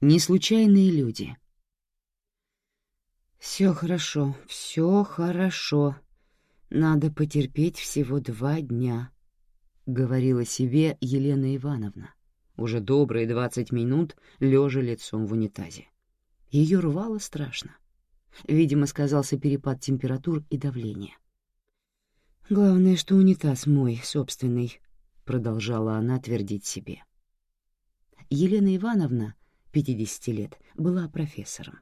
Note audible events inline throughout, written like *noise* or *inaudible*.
Неслучайные люди. «Все хорошо, все хорошо. Надо потерпеть всего два дня», — говорила себе Елена Ивановна, уже добрые двадцать минут лежа лицом в унитазе. Ее рвало страшно. Видимо, сказался перепад температур и давления. «Главное, что унитаз мой, собственный», — продолжала она твердить себе. Елена Ивановна 50 лет, была профессором,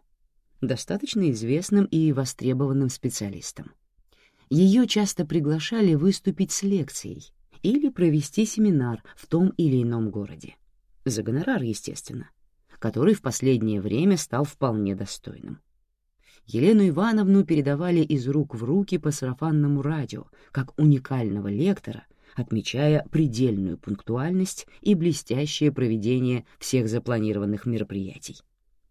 достаточно известным и востребованным специалистом. Ее часто приглашали выступить с лекцией или провести семинар в том или ином городе. За гонорар, естественно, который в последнее время стал вполне достойным. Елену Ивановну передавали из рук в руки по сарафанному радио, как уникального лектора — отмечая предельную пунктуальность и блестящее проведение всех запланированных мероприятий.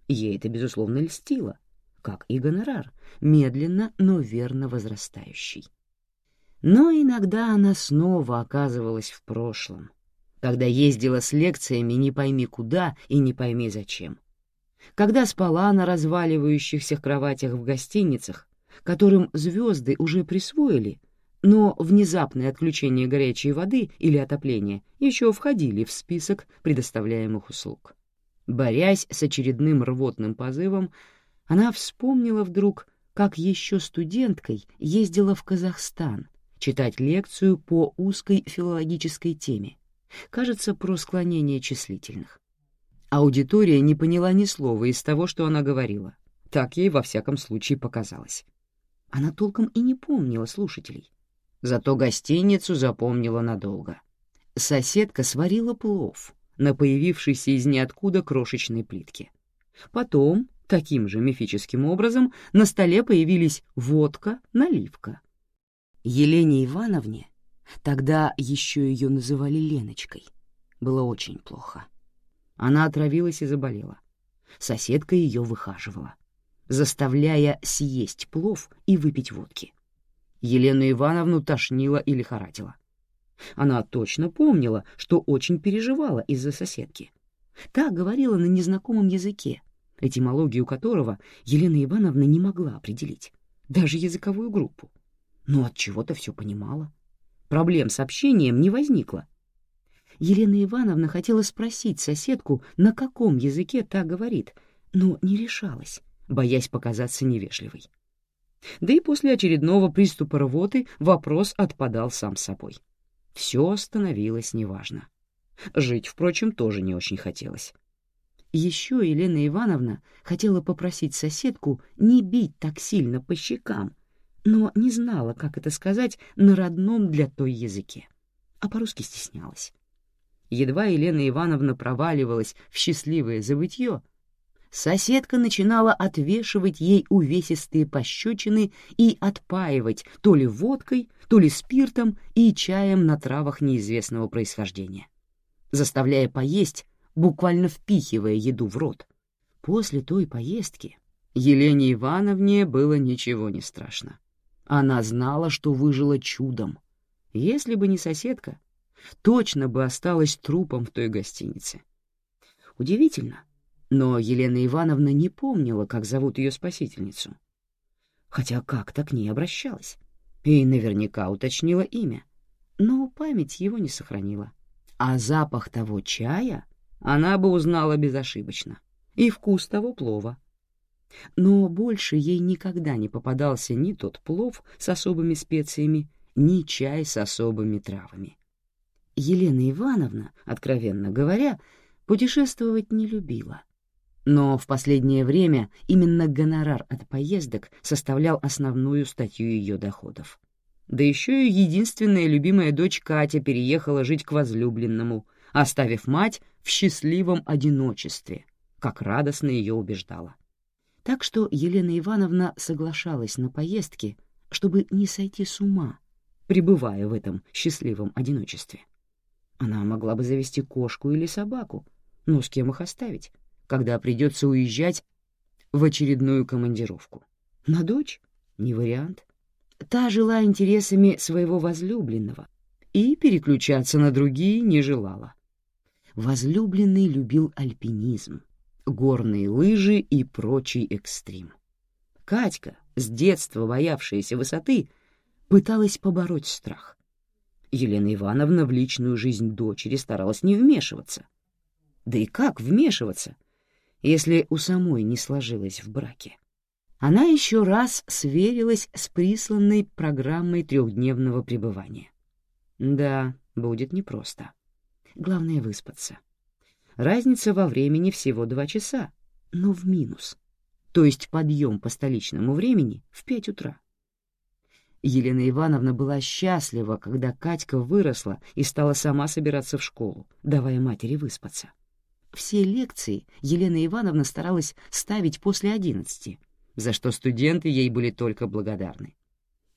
Ей это, безусловно, льстило, как и гонорар, медленно, но верно возрастающий. Но иногда она снова оказывалась в прошлом, когда ездила с лекциями не пойми куда и не пойми зачем. Когда спала на разваливающихся кроватях в гостиницах, которым звезды уже присвоили но внезапное отключение горячей воды или отопление еще входили в список предоставляемых услуг. Борясь с очередным рвотным позывом, она вспомнила вдруг, как еще студенткой ездила в Казахстан читать лекцию по узкой филологической теме, кажется, про склонение числительных. Аудитория не поняла ни слова из того, что она говорила. Так ей во всяком случае показалось. Она толком и не помнила слушателей. Зато гостиницу запомнила надолго. Соседка сварила плов на появившейся из ниоткуда крошечной плитке. Потом, таким же мифическим образом, на столе появились водка, наливка. Елене Ивановне, тогда еще ее называли Леночкой, было очень плохо. Она отравилась и заболела. Соседка ее выхаживала, заставляя съесть плов и выпить водки. Елену Ивановну тошнило и лихорадило. Она точно помнила, что очень переживала из-за соседки. Та говорила на незнакомом языке, этимологию которого Елена Ивановна не могла определить, даже языковую группу. Но от чего-то все понимала. Проблем с общением не возникло. Елена Ивановна хотела спросить соседку, на каком языке та говорит, но не решалась, боясь показаться невежливой. Да и после очередного приступа рвоты вопрос отпадал сам собой. Все становилось неважно. Жить, впрочем, тоже не очень хотелось. Еще Елена Ивановна хотела попросить соседку не бить так сильно по щекам, но не знала, как это сказать на родном для той языке, а по-русски стеснялась. Едва Елена Ивановна проваливалась в счастливое забытье, соседка начинала отвешивать ей увесистые пощечины и отпаивать то ли водкой, то ли спиртом и чаем на травах неизвестного происхождения, заставляя поесть, буквально впихивая еду в рот. После той поездки Елене Ивановне было ничего не страшно. Она знала, что выжила чудом. Если бы не соседка, точно бы осталась трупом в той гостинице. Удивительно, но Елена Ивановна не помнила, как зовут ее спасительницу. Хотя как-то к ней обращалась. И наверняка уточнила имя. Но память его не сохранила. А запах того чая она бы узнала безошибочно. И вкус того плова. Но больше ей никогда не попадался ни тот плов с особыми специями, ни чай с особыми травами. Елена Ивановна, откровенно говоря, путешествовать не любила — но в последнее время именно гонорар от поездок составлял основную статью ее доходов. Да еще и единственная любимая дочь Катя переехала жить к возлюбленному, оставив мать в счастливом одиночестве, как радостно ее убеждала. Так что Елена Ивановна соглашалась на поездки, чтобы не сойти с ума, пребывая в этом счастливом одиночестве. Она могла бы завести кошку или собаку, но с кем их оставить? Когда придется уезжать в очередную командировку. На дочь — не вариант. Та жила интересами своего возлюбленного и переключаться на другие не желала. Возлюбленный любил альпинизм, горные лыжи и прочий экстрим. Катька, с детства боявшаяся высоты, пыталась побороть страх. Елена Ивановна в личную жизнь дочери старалась не вмешиваться. Да и как вмешиваться, если у самой не сложилось в браке? Она еще раз сверилась с присланной программой трехдневного пребывания. Да, будет непросто. Главное — выспаться. Разница во времени всего два часа, но в минус. То есть подъем по столичному времени в пять утра. Елена Ивановна была счастлива, когда Катька выросла и стала сама собираться в школу, давая матери выспаться. Все лекции Елена Ивановна старалась ставить после одиннадцати, за что студенты ей были только благодарны.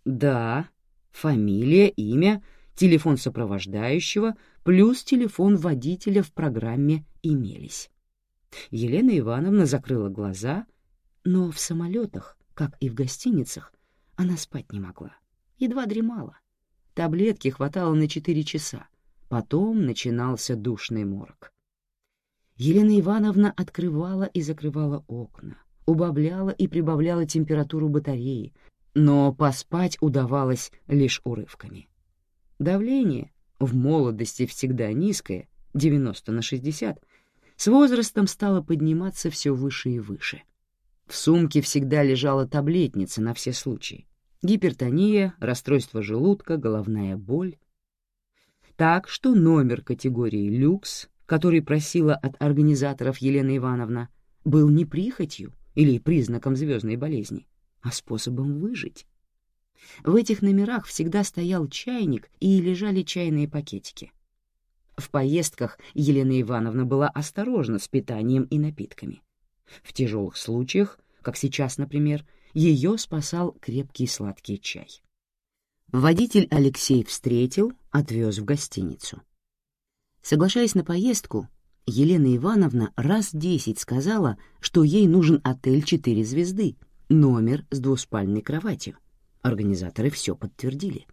Да, фамилия, имя, телефон сопровождающего плюс телефон водителя в программе имелись. Елена Ивановна закрыла глаза, но в самолетах, как и в гостиницах, она спать не могла, едва дремала. Таблетки хватало на четыре часа, потом начинался душный морг. Елена Ивановна открывала и закрывала окна, убавляла и прибавляла температуру батареи, но поспать удавалось лишь урывками. Давление, в молодости всегда низкое, 90 на 60, с возрастом стало подниматься все выше и выше. В сумке всегда лежала таблетница на все случаи. Гипертония, расстройство желудка, головная боль. Так что номер категории «люкс», который просила от организаторов Елена Ивановна, был не прихотью, или признаком звездной болезни, а способом выжить. В этих номерах всегда стоял чайник и лежали чайные пакетики. В поездках Елена Ивановна была осторожна с питанием и напитками. В тяжелых случаях, как сейчас, например, ее спасал крепкий сладкий чай. Водитель Алексей встретил, отвез в гостиницу. Соглашаясь на поездку, Елена Ивановна раз десять сказала, что ей нужен отель четыре звезды, номер с двуспальной кроватью. Организаторы все подтвердили.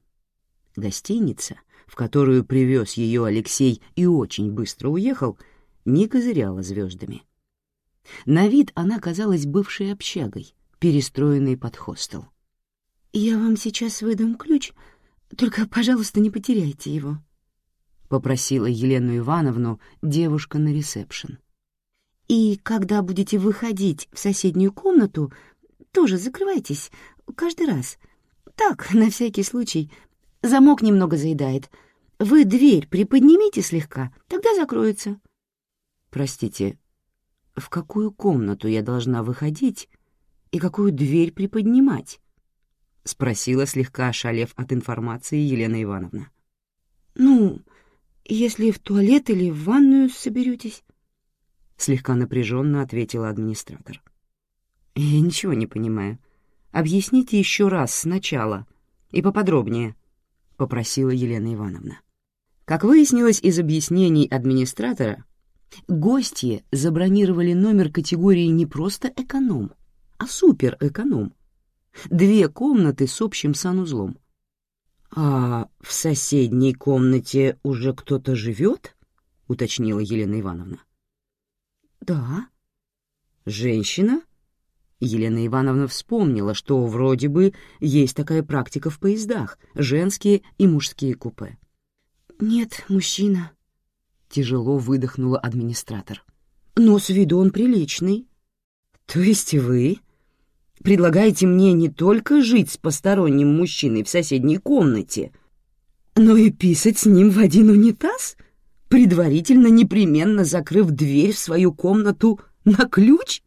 Гостиница, в которую привез ее Алексей и очень быстро уехал, не козыряла звездами. На вид она казалась бывшей общагой, перестроенной под хостел. «Я вам сейчас выдам ключ, только, пожалуйста, не потеряйте его», — попросила Елену Ивановну девушка на ресепшн. «И когда будете выходить в соседнюю комнату, тоже закрывайтесь каждый раз. Так, *laughs* на всякий случай. Замок немного заедает. Вы дверь приподнимите слегка, тогда закроется». «Простите, в какую комнату я должна выходить и какую дверь приподнимать?» — спросила слегка ошалев от информации Елена Ивановна. «Ну, если в туалет или в ванную соберетесь?» Слегка напряженно ответила администратор. «Я ничего не понимаю. Объясните еще раз сначала и поподробнее», — попросила Елена Ивановна. Как выяснилось из объяснений администратора, гости забронировали номер категории не просто эконом, а суперэконом. Две комнаты с общим санузлом. «А в соседней комнате уже кто-то живет?» — уточнила Елена Ивановна. «Да». «Женщина?» Елена Ивановна вспомнила, что вроде бы есть такая практика в поездах — женские и мужские купе. «Нет, мужчина», — тяжело выдохнула администратор. «Но с виду он приличный». «То есть вы Предлагаете мне не только жить с посторонним мужчиной в соседней комнате, но и писать с ним в один унитаз, предварительно непременно закрыв дверь в свою комнату на ключ?»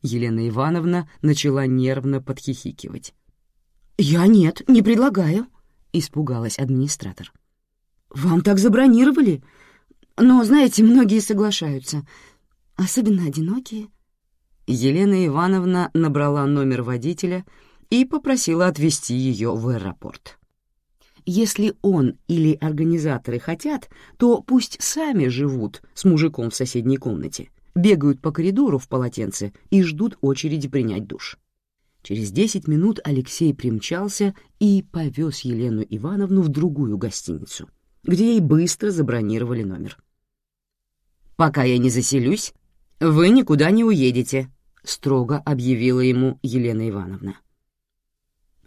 Елена Ивановна начала нервно подхихикивать. «Я нет, не предлагаю», — испугалась администратор. «Вам так забронировали? Но, знаете, многие соглашаются, особенно одинокие». Елена Ивановна набрала номер водителя и попросила отвезти ее в аэропорт. Если он или организаторы хотят, то пусть сами живут с мужиком в соседней комнате, бегают по коридору в полотенце и ждут очереди принять душ. Через десять минут Алексей примчался и повез Елену Ивановну в другую гостиницу, где ей быстро забронировали номер. «Пока я не заселюсь, вы никуда не уедете», — строго объявила ему Елена Ивановна.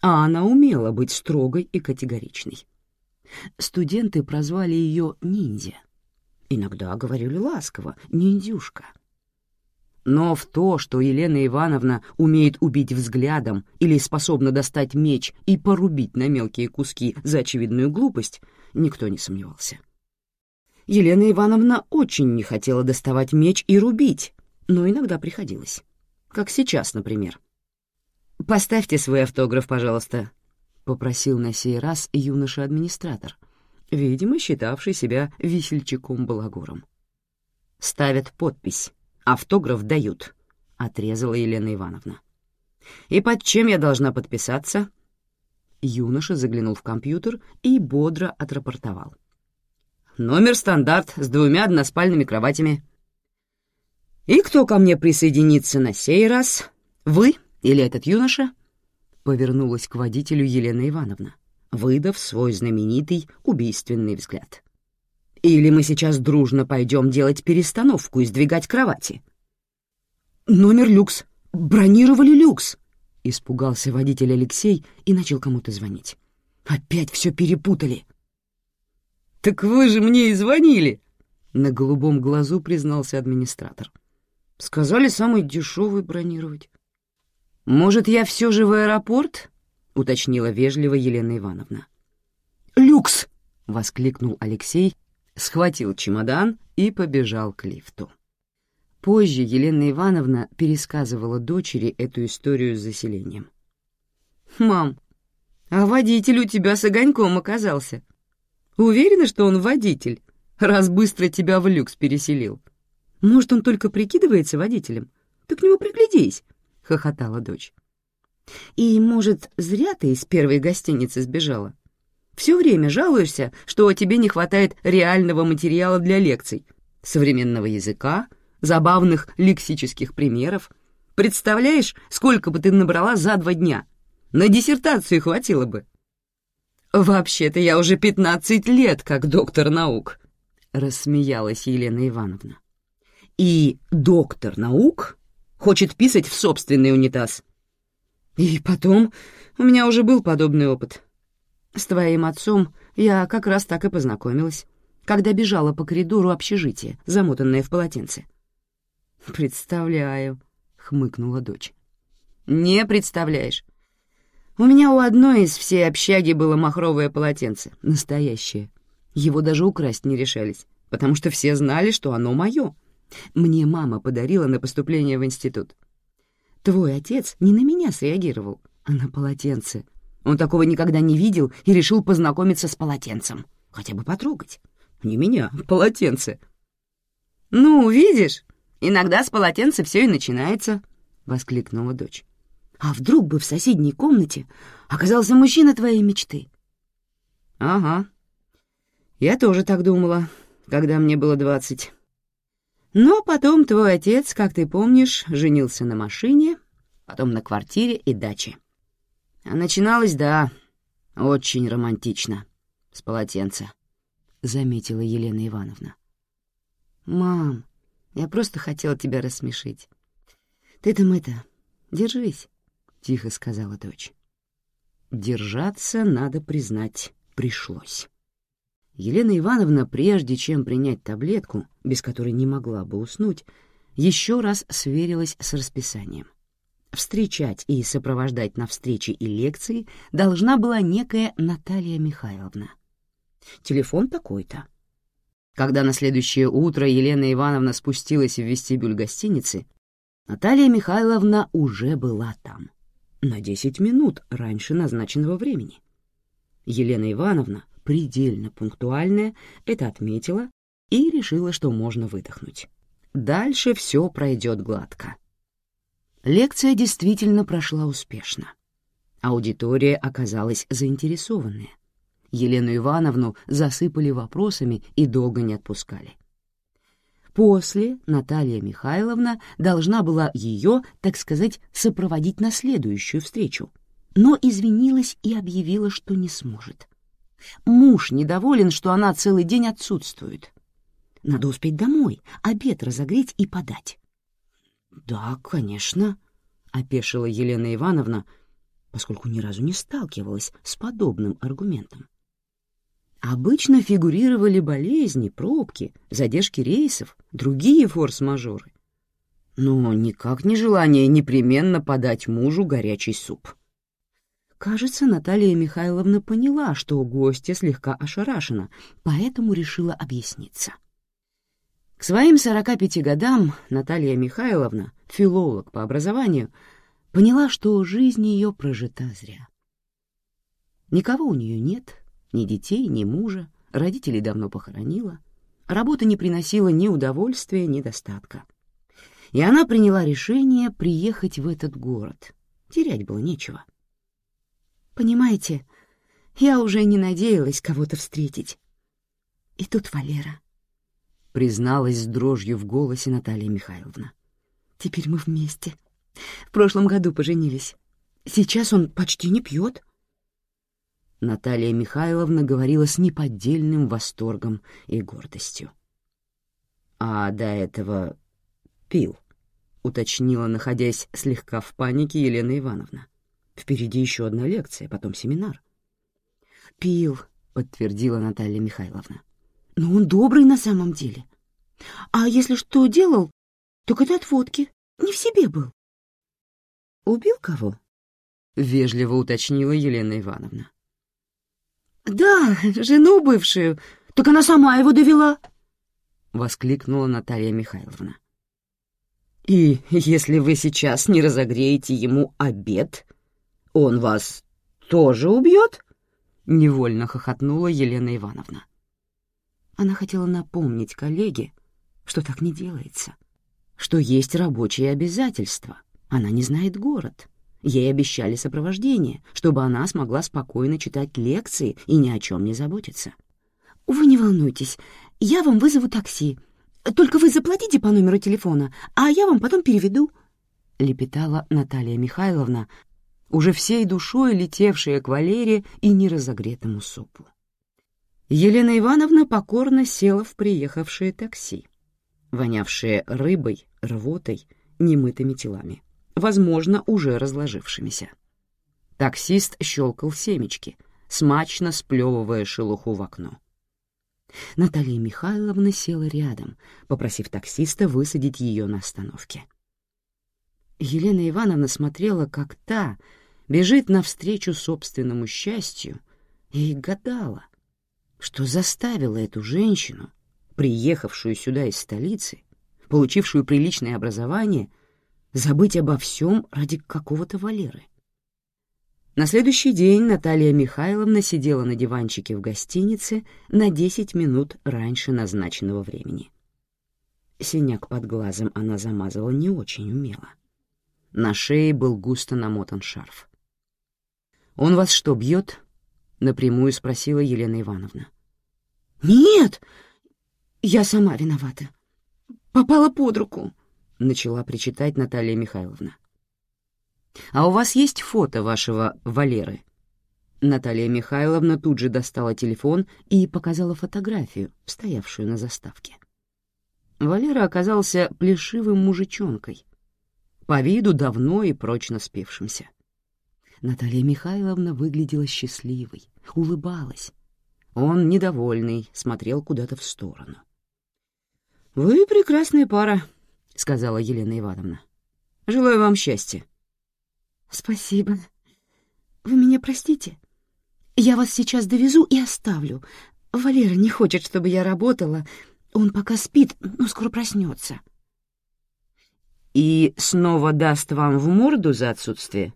А она умела быть строгой и категоричной. Студенты прозвали ее «ниндзя». Иногда говорили ласково «ниндюшка». Но в то, что Елена Ивановна умеет убить взглядом или способна достать меч и порубить на мелкие куски за очевидную глупость, никто не сомневался. Елена Ивановна очень не хотела доставать меч и рубить, но иногда приходилось. Как сейчас, например. «Поставьте свой автограф, пожалуйста», — попросил на сей раз юноша-администратор, видимо, считавший себя весельчаком-балагуром. Ставят подпись автограф дают», — отрезала Елена Ивановна. «И под чем я должна подписаться?» Юноша заглянул в компьютер и бодро отрапортовал. «Номер стандарт с двумя односпальными кроватями». «И кто ко мне присоединится на сей раз? Вы или этот юноша?» Повернулась к водителю Елена Ивановна, выдав свой знаменитый убийственный взгляд. Или мы сейчас дружно пойдем делать перестановку и сдвигать кровати?» «Номер люкс. Бронировали люкс!» — испугался водитель Алексей и начал кому-то звонить. «Опять все перепутали!» «Так вы же мне и звонили!» — на голубом глазу признался администратор. «Сказали самый дешевый бронировать». «Может, я все же в аэропорт?» — уточнила вежливо Елена Ивановна. «Люкс!» — воскликнул Алексей схватил чемодан и побежал к лифту. Позже Елена Ивановна пересказывала дочери эту историю с заселением. «Мам, а водитель у тебя с огоньком оказался. Уверена, что он водитель, раз быстро тебя в люкс переселил. Может, он только прикидывается водителем? Ты к нему приглядись», — хохотала дочь. «И, может, зря ты из первой гостиницы сбежала? Все время жалуешься, что тебе не хватает реального материала для лекций, современного языка, забавных лексических примеров. Представляешь, сколько бы ты набрала за два дня? На диссертацию хватило бы. «Вообще-то я уже пятнадцать лет как доктор наук», — рассмеялась Елена Ивановна. «И доктор наук хочет писать в собственный унитаз». «И потом, у меня уже был подобный опыт. С твоим отцом я как раз так и познакомилась, когда бежала по коридору общежития, замотанная в полотенце. «Представляю», — хмыкнула дочь. «Не представляешь. У меня у одной из всей общаги было махровое полотенце, настоящее. Его даже украсть не решались, потому что все знали, что оно мое. Мне мама подарила на поступление в институт. Твой отец не на меня среагировал, а на полотенце, он такого никогда не видел и решил познакомиться с полотенцем. Хотя бы потрогать. Не меня, полотенце. «Ну, видишь, иногда с полотенца все и начинается», — воскликнула дочь. «А вдруг бы в соседней комнате оказался мужчина твоей мечты?» «Ага. Я тоже так думала, когда мне было двадцать. Но потом твой отец, как ты помнишь, женился на машине, потом на квартире и даче. А начиналось, да, очень романтично, с полотенца, — заметила Елена Ивановна. «Мам, я просто хотела тебя рассмешить. Ты там это, держись», — тихо сказала дочь. Держаться, надо признать, пришлось. Елена Ивановна, прежде чем принять таблетку, без которой не могла бы уснуть, еще раз сверилась с расписанием. Встречать и сопровождать на встречи и лекции должна была некая Наталья Михайловна. Телефон такой-то. Когда на следующее утро Елена Ивановна спустилась в вестибюль гостиницы, Наталья Михайловна уже была там. На десять минут раньше назначенного времени. Елена Ивановна, предельно пунктуальная, это отметила и решила, что можно выдохнуть. Дальше все пройдет гладко. Лекция действительно прошла успешно. Аудитория оказалась заинтересованная. Елену Ивановну засыпали вопросами и долго не отпускали. После Наталья Михайловна должна была ее, так сказать, сопроводить на следующую встречу, но извинилась и объявила, что не сможет. Муж недоволен, что она целый день отсутствует. Надо успеть домой, обед разогреть и подать. «Да, конечно», — опешила Елена Ивановна, поскольку ни разу не сталкивалась с подобным аргументом. Обычно фигурировали болезни, пробки, задержки рейсов, другие форс-мажоры. Но никак не желание непременно подать мужу горячий суп. Кажется, Наталья Михайловна поняла, что гостья слегка ошарашена, поэтому решила объясниться. К своим 45 годам Наталья Михайловна, филолог по образованию, поняла, что жизнь ее прожита зря. Никого у нее нет, ни детей, ни мужа, родителей давно похоронила, работа не приносила ни удовольствия, ни достатка. И она приняла решение приехать в этот город. Терять было нечего. — Понимаете, я уже не надеялась кого-то встретить. И тут Валера. Призналась с дрожью в голосе Наталья Михайловна. Теперь мы вместе. В прошлом году поженились. Сейчас он почти не пьет. Наталья Михайловна говорила с неподдельным восторгом и гордостью. «А до этого пил», — уточнила, находясь слегка в панике Елена Ивановна. Впереди еще одна лекция, потом семинар. «Пил», — подтвердила Наталья Михайловна. «Но он добрый на самом деле. А если что делал, так это от водки. Не в себе был». «Убил кого?» — вежливо уточнила Елена Ивановна. «Да, жену бывшую. Так она сама его довела», — воскликнула Наталья Михайловна. «И если вы сейчас не разогреете ему обед, он вас тоже убьет?» — невольно хохотнула Елена Ивановна. Она хотела напомнить коллеге, что так не делается, что есть рабочие обязательства, она не знает город. Ей обещали сопровождение, чтобы она смогла спокойно читать лекции и ни о чем не заботиться. «Вы не волнуйтесь, я вам вызову такси. Только вы заплатите по номеру телефона, а я вам потом переведу», — лепетала Наталья Михайловна, уже всей душой летевшая к Валере и неразогретому супу. Елена Ивановна покорно села в приехавшее такси, вонявшее рыбой, рвотой, немытыми телами, возможно, уже разложившимися. Таксист щелкал семечки, смачно сплевывая шелуху в окно. Наталья Михайловна села рядом, попросив таксиста высадить ее на остановке. Елена Ивановна смотрела, как та бежит навстречу собственному счастью, и гадала, что заставило эту женщину, приехавшую сюда из столицы, получившую приличное образование, забыть обо всем ради какого-то Валеры. На следующий день Наталья Михайловна сидела на диванчике в гостинице на 10 минут раньше назначенного времени. Синяк под глазом она замазала не очень умело. На шее был густо намотан шарф. «Он вас что, бьет?» — напрямую спросила Елена Ивановна. «Нет, я сама виновата. Попала под руку», — начала причитать Наталья Михайловна. «А у вас есть фото вашего Валеры?» Наталья Михайловна тут же достала телефон и показала фотографию, стоявшую на заставке. Валера оказался плешивым мужичонкой, по виду давно и прочно спевшимся. Наталья Михайловна выглядела счастливой, улыбалась. Он, недовольный, смотрел куда-то в сторону. «Вы прекрасная пара», — сказала Елена Ивановна. «Желаю вам счастья». «Спасибо. Вы меня простите? Я вас сейчас довезу и оставлю. Валера не хочет, чтобы я работала. Он пока спит, но скоро проснется». «И снова даст вам в морду за отсутствие?»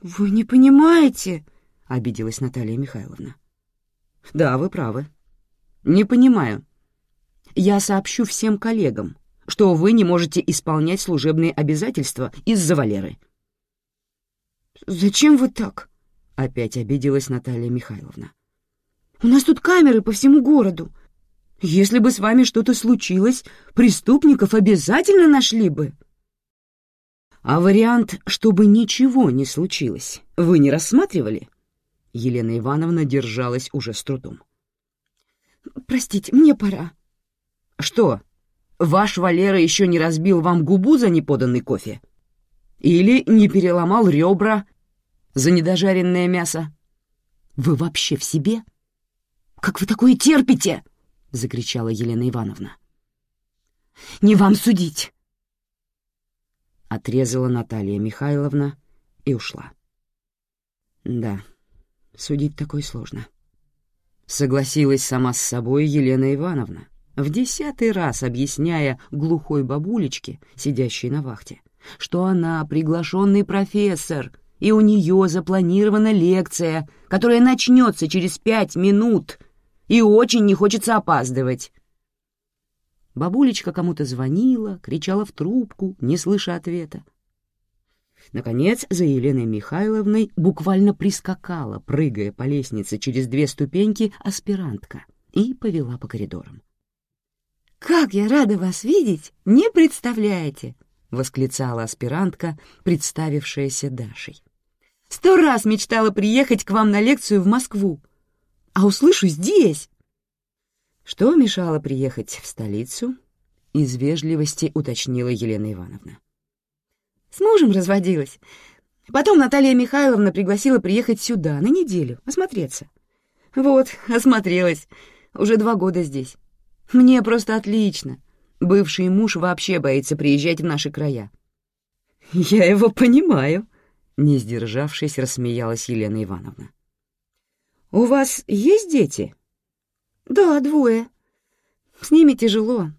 «Вы не понимаете», — обиделась Наталья Михайловна. «Да, вы правы. Не понимаю. Я сообщу всем коллегам, что вы не можете исполнять служебные обязательства из-за Валеры». «Зачем вы так?» — опять обиделась Наталья Михайловна. «У нас тут камеры по всему городу. Если бы с вами что-то случилось, преступников обязательно нашли бы». А вариант, чтобы ничего не случилось, вы не рассматривали? Елена Ивановна держалась уже с трудом. Простите, мне пора. Что? Ваш Валера еще не разбил вам губу за неподанный кофе? Или не переломал ребра за недожаренное мясо? Вы вообще в себе? Как вы такое терпите? — закричала Елена Ивановна. «Не вам судить!» Отрезала Наталья Михайловна и ушла. Да, судить такой сложно. Согласилась сама с собой Елена Ивановна, в десятый раз объясняя глухой бабулечке, сидящей на вахте, что она приглашенный профессор, и у нее запланирована лекция, которая начнется через пять минут, и очень не хочется опаздывать. Бабулечка кому-то звонила, кричала в трубку, не слыша ответа. Наконец, за Еленой Михайловной буквально прискакала, прыгая по лестнице через две ступеньки, аспирантка и повела по коридорам. «Как я рада вас видеть! Не представляете!» — восклицала аспирантка, представившаяся Дашей. «Сто раз мечтала приехать к вам на лекцию в Москву, а услышу здесь!» Что мешало приехать в столицу? Из вежливости уточнила Елена Ивановна. С мужем разводилась. Потом Наталья Михайловна пригласила приехать сюда на неделю, осмотреться. Вот, осмотрелась. Уже два года здесь. Мне просто отлично. Бывший муж вообще боится приезжать в наши края. Я его понимаю, не сдержавшись, рассмеялась Елена Ивановна. У вас есть дети? Да, двое. С ними тяжело.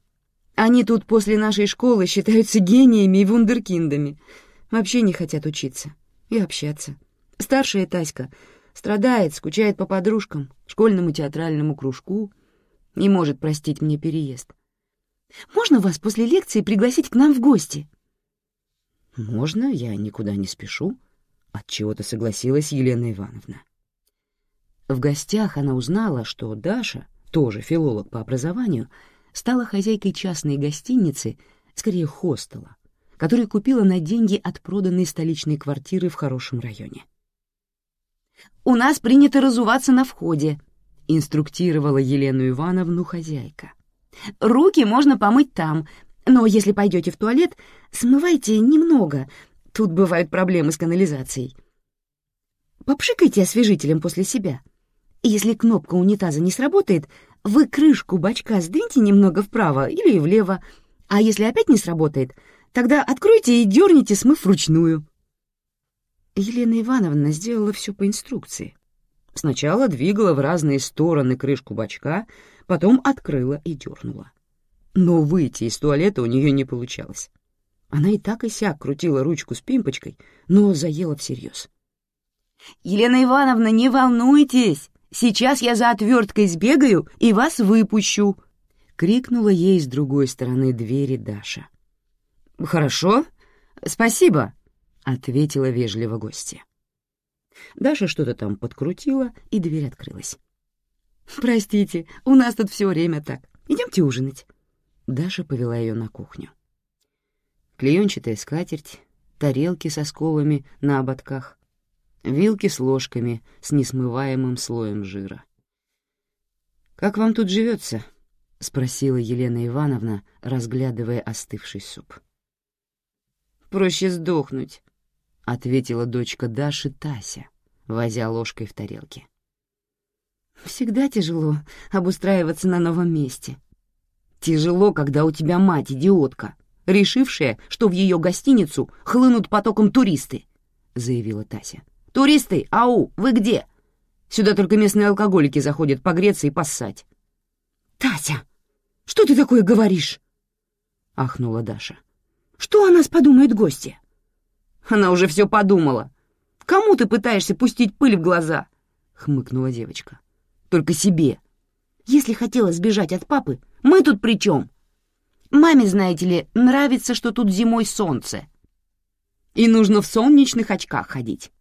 Они тут после нашей школы считаются гениями и вундеркиндами. Вообще не хотят учиться и общаться. Старшая Таська страдает, скучает по подружкам, школьному театральному кружку, не может простить мне переезд. Можно вас после лекции пригласить к нам в гости? Можно, я никуда не спешу. Отчего-то согласилась Елена Ивановна. В гостях она узнала, что Даша, тоже филолог по образованию, стала хозяйкой частной гостиницы, скорее хостела, который купила на деньги от проданной столичной квартиры в хорошем районе. «У нас принято разуваться на входе», — инструктировала Елену Ивановну хозяйка. «Руки можно помыть там, но если пойдете в туалет, смывайте немного, тут бывают проблемы с канализацией. Попшикайте освежителем после себя». Если кнопка унитаза не сработает, вы крышку бачка сдвиньте немного вправо или влево, а если опять не сработает, тогда откройте и дерните, смыв вручную. Елена Ивановна сделала все по инструкции. Сначала двигала в разные стороны крышку бачка, потом открыла и дернула. Но выйти из туалета у нее не получалось. Она и так и сяк крутила ручку с пимпочкой, но заела всерьез. «Елена Ивановна, не волнуйтесь!» Сейчас я за отверткой сбегаю и вас выпущу!» — крикнула ей с другой стороны двери Даша. «Хорошо, спасибо», — ответила вежливо гостья. Даша что-то там подкрутила, и дверь открылась. «Простите, у нас тут все время так. Идемте ужинать». Даша повела ее на кухню. Клеенчатая скатерть, тарелки со сколами на ободках, вилки с ложками с несмываемым слоем жира. «Как вам тут живется?» — спросила Елена Ивановна, разглядывая остывший суп. «Проще сдохнуть», — ответила дочка Даши Тася, возя ложкой в тарелке. «Всегда тяжело обустраиваться на новом месте. Тяжело, когда у тебя мать идиотка, решившая, что в ее гостиницу хлынут потоком туристы», — заявила Тася. «Туристы, ау, вы где? Сюда только местные алкоголики заходят погреться и поссать». «Тася, что ты такое говоришь?» — ахнула Даша. «Что о нас подумают гости?» «Она уже все подумала. Кому ты пытаешься пустить пыль в глаза?» — хмыкнула девочка. «Только себе. Если хотела сбежать от папы, мы тут при чем? Маме, знаете ли, нравится, что тут зимой солнце. И нужно в солнечных очках ходить.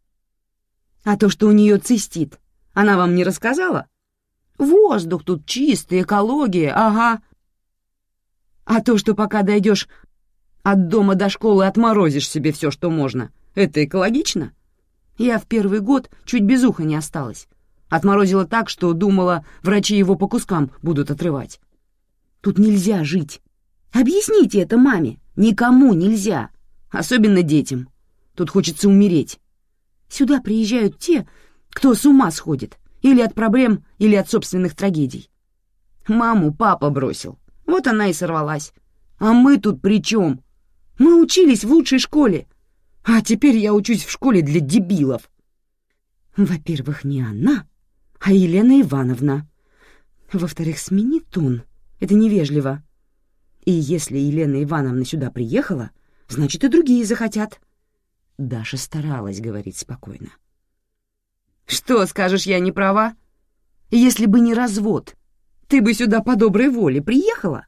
А то, что у нее цистит, она вам не рассказала? Воздух тут чистый, экология, ага. А то, что пока дойдешь от дома до школы, отморозишь себе все, что можно, это экологично? Я в первый год чуть без уха не осталась. Отморозила так, что думала, врачи его по кускам будут отрывать. Тут нельзя жить. Объясните это маме. Никому нельзя, особенно детям. Тут хочется умереть. Сюда приезжают те, кто с ума сходит, или от проблем, или от собственных трагедий. Маму папа бросил, вот она и сорвалась. А мы тут при чем? Мы учились в лучшей школе, а теперь я учусь в школе для дебилов. Во-первых, не она, а Елена Ивановна. Во-вторых, смени тон. Это невежливо. И если Елена Ивановна сюда приехала, значит, и другие захотят. Даша старалась говорить спокойно. «Что, скажешь, я не права? Если бы не развод, ты бы сюда по доброй воле приехала?»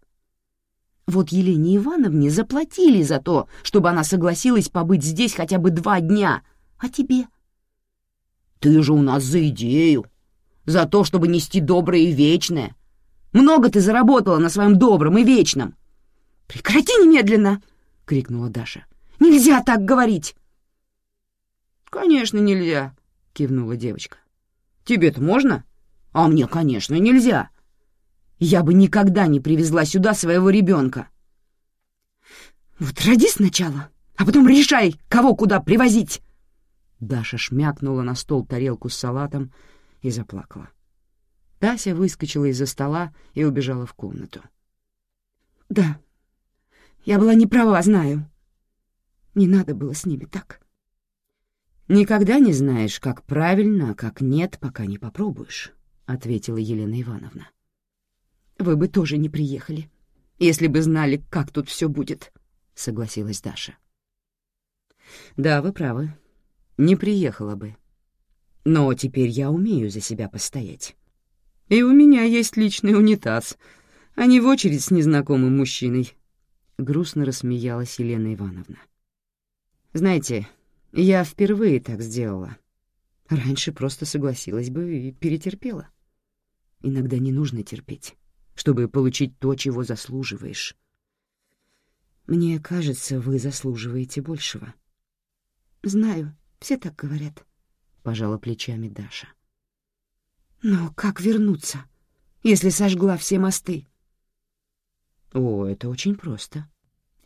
Вот Елене Ивановне заплатили за то, чтобы она согласилась побыть здесь хотя бы два дня. А тебе? Ты же у нас за идею. За то, чтобы нести доброе и вечное. Много ты заработала на своем добром и вечном. Прекрати немедленно! — крикнула Даша. Нельзя так говорить! Конечно, нельзя, — кивнула девочка. Тебе-то можно? А мне, конечно, нельзя. Я бы никогда не привезла сюда своего ребенка. Вот роди сначала, а потом решай, кого куда привозить. Даша шмякнула на стол тарелку с салатом и заплакала. Тася выскочила из-за стола и убежала в комнату. «Да, я была не права, знаю. Не надо было с ними так». «Никогда не знаешь, как правильно, а как нет, пока не попробуешь», — ответила Елена Ивановна вы бы тоже не приехали, если бы знали, как тут все будет», — согласилась Даша. «Да, вы правы. Не приехала бы. Но теперь я умею за себя постоять. И у меня есть личный унитаз, а не в очередь с незнакомым мужчиной», — грустно рассмеялась Елена Ивановна. «Знаете, я впервые так сделала. Раньше просто согласилась бы и перетерпела. Иногда не нужно терпеть чтобы получить то, чего заслуживаешь. Мне кажется, вы заслуживаете большего. Знаю, все так говорят, — пожала плечами Даша. Но как вернуться, если сожгла все мосты? О, это очень просто.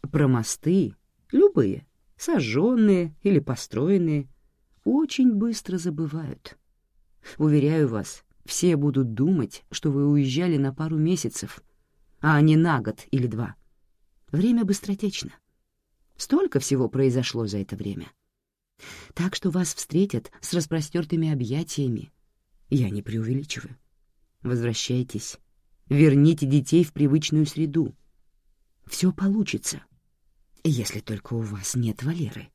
Про мосты, любые, сожженные или построенные, очень быстро забывают. Уверяю вас, все будут думать, что вы уезжали на пару месяцев, а не на год или два. Время быстротечно. Столько всего произошло за это время. Так что вас встретят с распростертыми объятиями. Я не преувеличиваю. Возвращайтесь. Верните детей в привычную среду. Все получится. Если только у вас нет Валеры.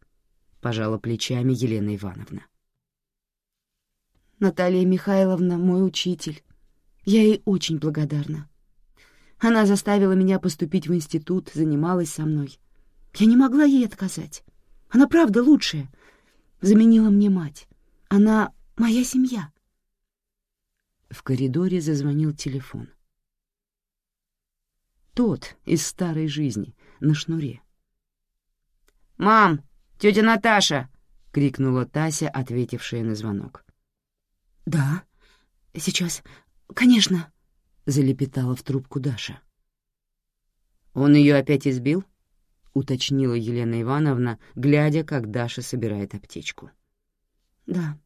Пожала плечами Елена Ивановна. Наталья Михайловна — мой учитель. Я ей очень благодарна. Она заставила меня поступить в институт, занималась со мной. Я не могла ей отказать. Она правда лучшая. Заменила мне мать. Она моя семья. В коридоре зазвонил телефон. Тот из старой жизни, на шнуре. «Мам, тетя Наташа!» — крикнула Тася, ответившая на звонок. «Да, сейчас, конечно», — залепетала в трубку Даша. «Он ее опять избил?» — уточнила Елена Ивановна, глядя, как Даша собирает аптечку. «Да,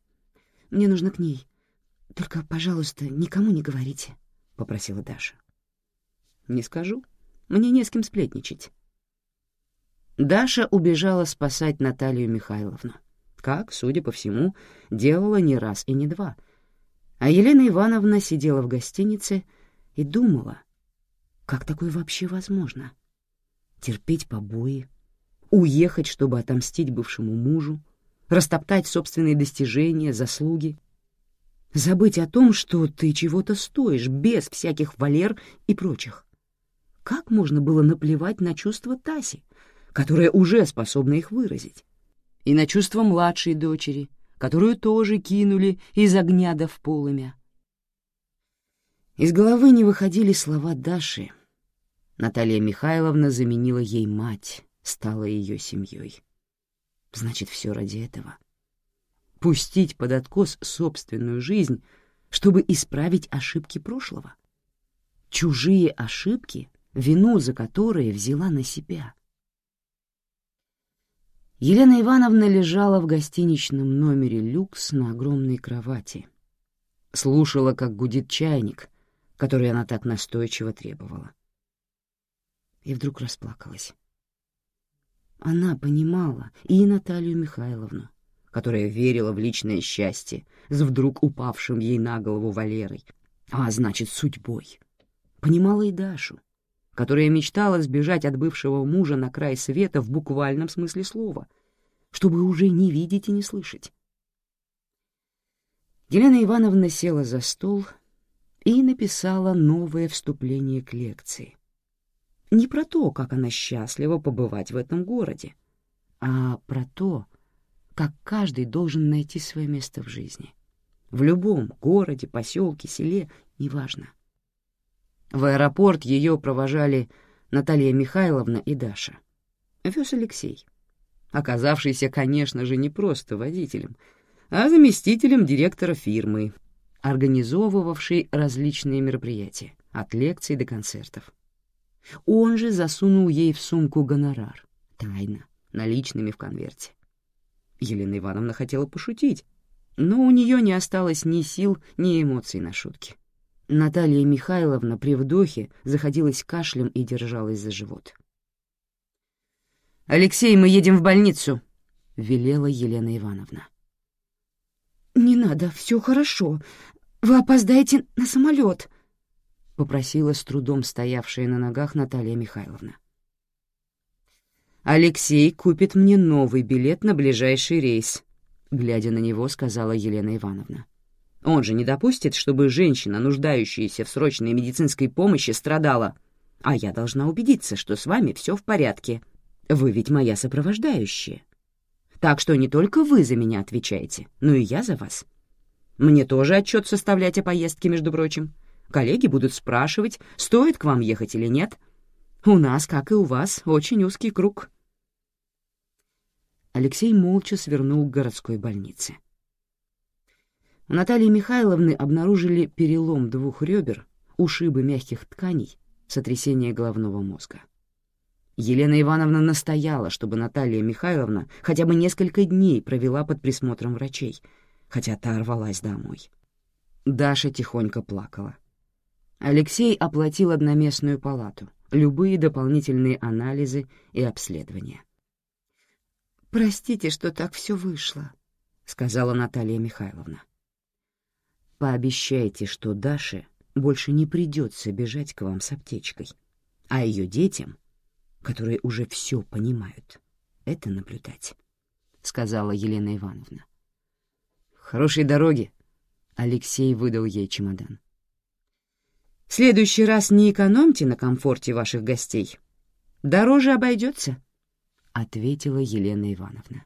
мне нужно к ней. Только, пожалуйста, никому не говорите», — попросила Даша. «Не скажу. Мне не с кем сплетничать». Даша убежала спасать Наталью Михайловну. Как, судя по всему, делала не раз и не два — а Елена Ивановна сидела в гостинице и думала, как такое вообще возможно? Терпеть побои, уехать, чтобы отомстить бывшему мужу, растоптать собственные достижения, заслуги, забыть о том, что ты чего-то стоишь, без всяких валер и прочих. Как можно было наплевать на чувства Таси, которая уже способна их выразить, и на чувства младшей дочери — которую тоже кинули из огня до в полымя. Из головы не выходили слова Даши. Наталья Михайловна заменила ей мать, стала ее семьей. Значит, все ради этого. Пустить под откос собственную жизнь, чтобы исправить ошибки прошлого. Чужие ошибки вину за которые взяла на себя. Елена Ивановна лежала в гостиничном номере «Люкс» на огромной кровати. Слушала, как гудит чайник, который она так настойчиво требовала. И вдруг расплакалась. Она понимала и Наталью Михайловну, которая верила в личное счастье с вдруг упавшим ей на голову Валерой, а значит, судьбой. Понимала и Дашу, которая мечтала сбежать от бывшего мужа на край света в буквальном смысле слова, чтобы уже не видеть и не слышать. Елена Ивановна села за стол и написала новое вступление к лекции. Не про то, как она счастлива побывать в этом городе, а про то, как каждый должен найти свое место в жизни. В любом городе, поселке, селе, неважно. В аэропорт ее провожали Наталья Михайловна и Даша. Вез Алексей, оказавшийся, конечно же, не просто водителем, а заместителем директора фирмы, организовывавший различные мероприятия, от лекций до концертов. Он же засунул ей в сумку гонорар, тайно, наличными в конверте. Елена Ивановна хотела пошутить, но у нее не осталось ни сил, ни эмоций на шутки. Наталья Михайловна при вдохе заходилась кашлем и держалась за живот. «Алексей, мы едем в больницу», — велела Елена Ивановна. «Не надо, все хорошо. Вы опоздаете на самолет», — попросила с трудом стоявшая на ногах Наталья Михайловна. «Алексей купит мне новый билет на ближайший рейс», — глядя на него, сказала Елена Ивановна. Он же не допустит, чтобы женщина, нуждающаяся в срочной медицинской помощи, страдала. А я должна убедиться, что с вами все в порядке. Вы ведь моя сопровождающая. Так что не только вы за меня отвечаете, но и я за вас. Мне тоже отчет составлять о поездке, между прочим. Коллеги будут спрашивать, стоит к вам ехать или нет. У нас, как и у вас, очень узкий круг. Алексей молча свернул к городской больнице. У Натальи Михайловны обнаружили перелом двух ребер, ушибы мягких тканей, сотрясение головного мозга. Елена Ивановна настояла, чтобы Наталья Михайловна хотя бы несколько дней провела под присмотром врачей, хотя та рвалась домой. Даша тихонько плакала. Алексей оплатил одноместную палату, любые дополнительные анализы и обследования. «Простите, что так все вышло», — сказала Наталья Михайловна. Пообещайте, что Даше больше не придется бежать к вам с аптечкой, а ее детям, которые уже все понимают, это наблюдать, — сказала Елена Ивановна. «Хорошей дороги!» — Алексей выдал ей чемодан. «В следующий раз не экономьте на комфорте ваших гостей. Дороже обойдется», — ответила Елена Ивановна.